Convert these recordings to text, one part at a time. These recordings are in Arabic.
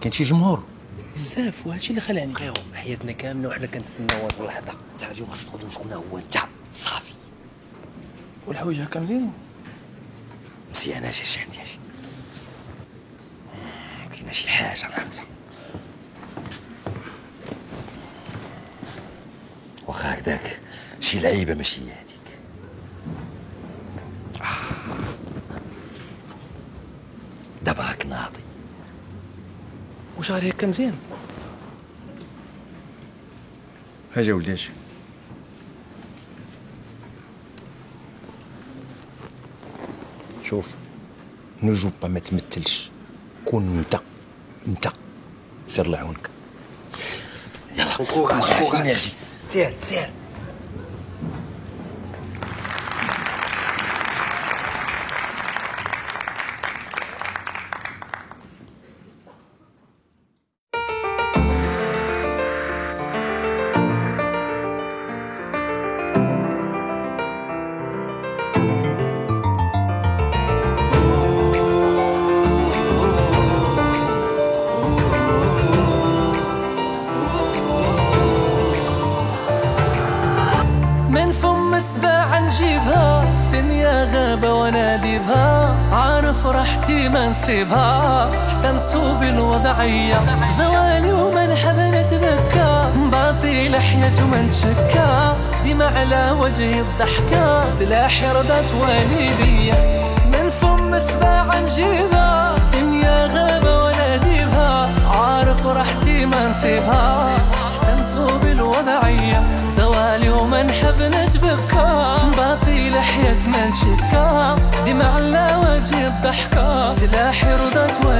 كاين شي جمهور. بزاف وهادشي اللي خلاني بقيو حياتنا كاملة وحنا كنتسناو هاد اللحظة. تاع اليوم خاص تقول شكون هو انت صافي. والحوايج هكا مزيان مزيانة شي شي عندي شي كاينة شي حاجة ناقصة. واخا هكداك شي لعيبة ماشي هي هذيك آه. دابا هاك ناضي. وشعري هكا مزيان حاجة ولداش شوف نجوب ما تمثلش. كون انت انت. سير الله يعاونك يلا أجي أجي سير سير. السباع نجيبها دنيا غابة ونادي بها عارف راحتي ما نسيبها حتى نصوب الوضعية. زوالي ومن حب نتبكى باطي لحية وما نتشكى ديما على وجهي الضحكة. سلاحي رضات والدية من فم السباع نجيبها دنيا غابة ونادي بها عارف راحتي ما نسيبها تنصب الوضعية. نحب نتبكى باطي لحية ما نشكى دمع على وجه الضحكة سلاحي رضات والدي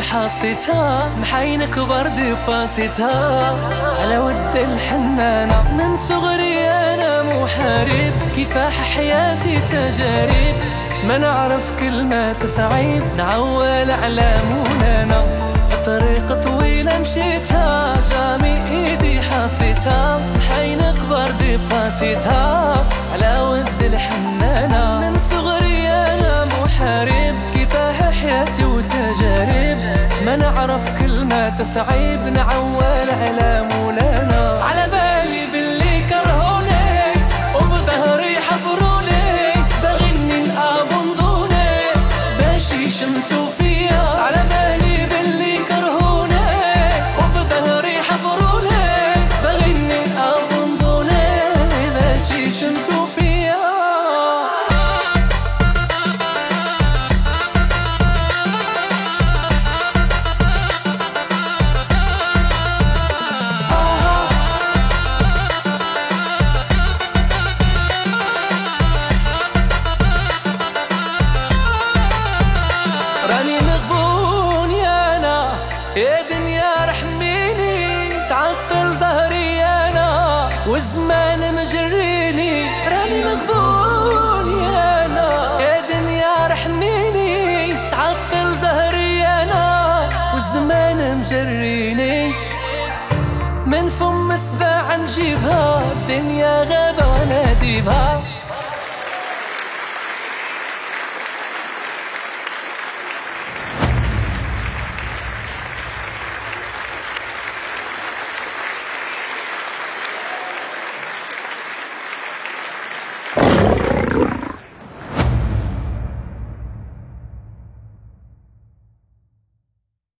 حطيتها محينك برد باسيتها. على ود الحنانة من صغري أنا محارب. كفاح حياتي تجارب. ما نعرف كلمة تصعيب نعول على مولانا. طريق طويلة مشيتها جامي إيدي حطيتها. محينك برد باسيتها. على ود الحنانة من صغري أنا محارب. كفاح حياتي وتجارب. ما نعرف كلمة تصعيب نعول على مولانا. على بالي والزمان مجريني راني مغبون يا أنا. يا دنيا رحميني تعطل زهري أنا. والزمان مجريني. من فم السباع نجيبها الدنيا غابة وناديبها